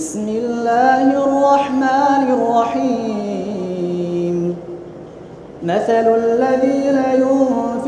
بسم الله الرحمن الرحيم مثل الذين ينفقون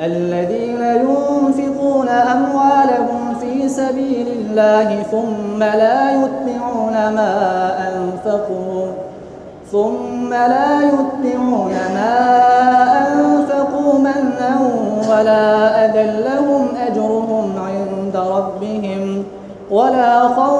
الذين ينفقون أموالهم في سبيل الله ثم لا يتبعون ما أنفقوا ثم لا يتبعون ما أنفقوا منا ولا أذى لهم أجرهم عند ربهم ولا خوف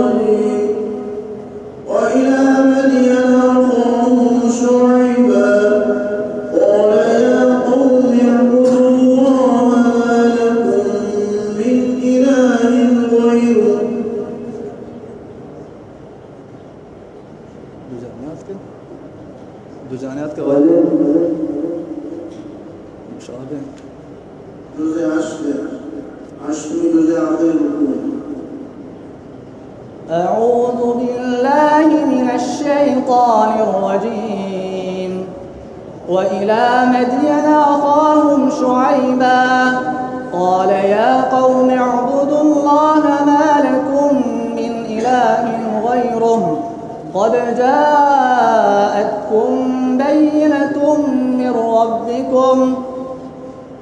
أعوذ بالله من الشيطان الرجيم. وإلى مدين أخاهم شعيبا قال يا قوم اعبدوا الله ما لكم من إله غيره. قد جاءتكم بينة من ربكم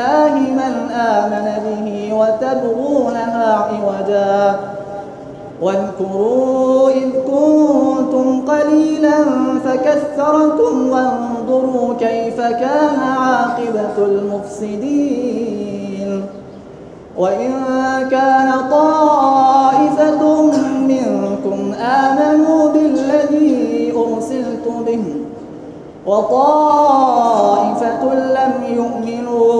الله من آمن به وتبغونها عوجا. واذكروا إذ كنتم قليلا فكثركم وانظروا كيف كان عاقبة المفسدين. وإن كان طائفة منكم آمنوا بالذي أرسلت به وطائفة لم يؤمنوا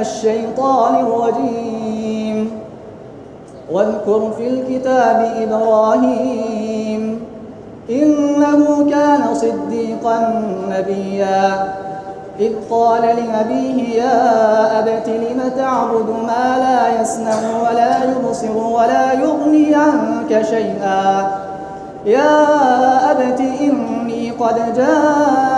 الشيطان الرجيم. واذكر في الكتاب إبراهيم إنه كان صديقا نبيا. إذ قال لنبيه يا أبت لم تعبد ما لا يسمع ولا يبصر ولا يغني عنك شيئا؟ يا أبت إني قد جاءت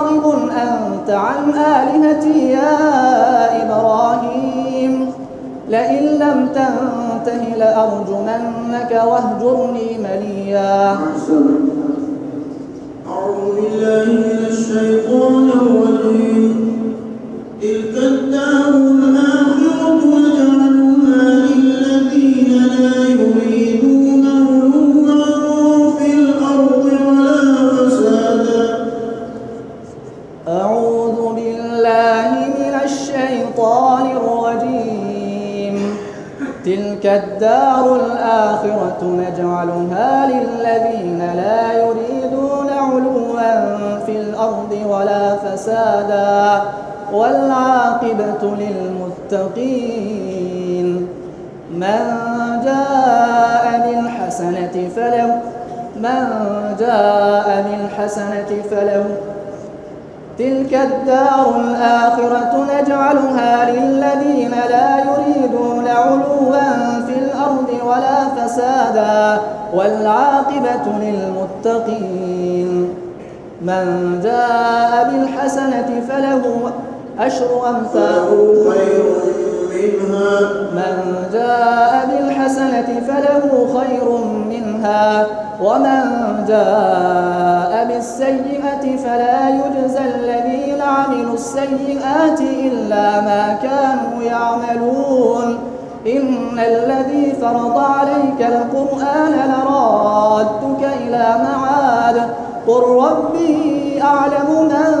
عن آلهتي يا إبراهيم. لئن لم تنته لأرجمنك واهجرني مليا. أعوذ بالله من الشيطان الرجيم. الشيطان الرجيم. تلك الدار الآخرة نجعلها للذين لا يريدون علوا في الأرض ولا فسادا. والعاقبة للمتقين. من جاء بالحسنة فله من جاء بالحسنة فله. تلك الدار الآخرة نجعلها للذين لا يريدون علوا في الأرض ولا فسادا والعاقبة للمتقين. من جاء بالحسنة فله أشر أمثال. فله خير منها من جاء بالحسنة فله خير منها. ومن جاء بالسيئة فلا يجزى الذين عملوا السيئات إلا ما كانوا يعملون. إن الذي فرض عليك القرآن لرادك إلى معاد قل ربي أعلم من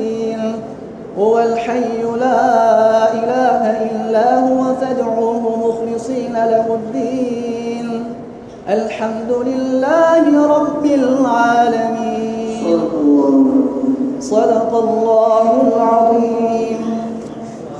هو الحي لا إله إلا هو فادعوه مخلصين له الدين. الحمد لله رب العالمين. صدق الله العظيم.